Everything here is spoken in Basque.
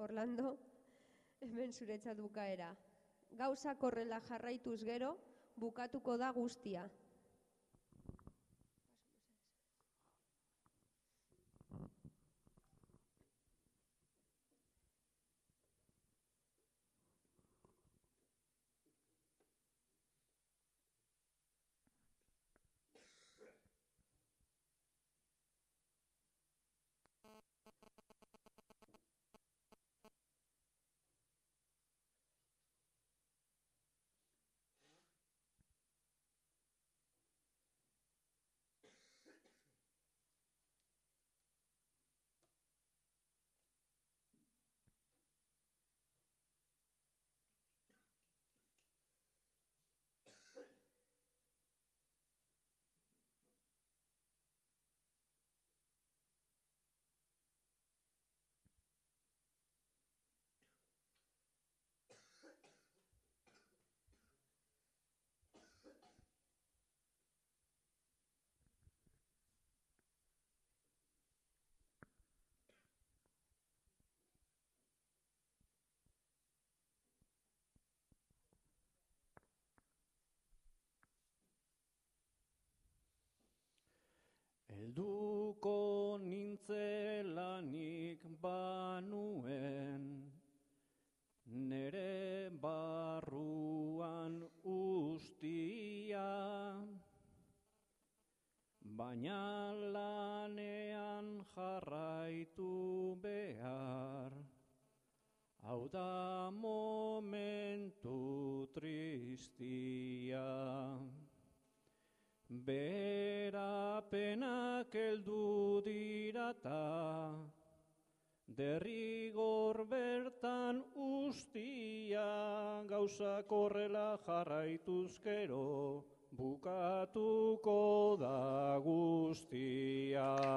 Orlando, hemen zuretzat bukaera. Gauza korrela jarraituz gero, bukatuko da guztia. Elduko nintzelanik banuen, nere barruan ustia, baina lanean jarraitu behar, hau da momentu tristia. Berapenak eldu dirata, derrigor bertan ustia, gauza korrela jarraituzkero, bukatuko da guztia.